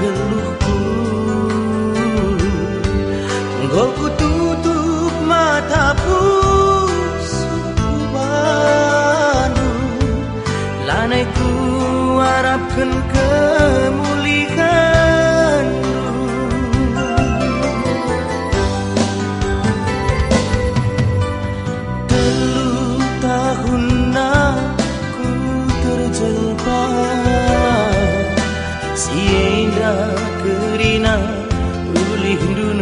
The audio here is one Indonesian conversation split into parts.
个路。kerina ulih dunia.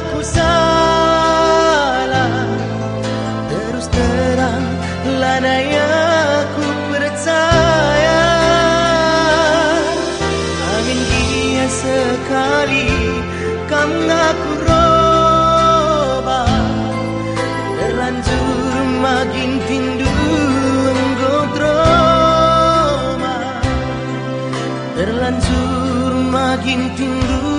Aku salah. Terus terang lanai aku percaya. Angin dia sekali kamu aku roba. Terlanjur makin tindu Terlanjur makin tindu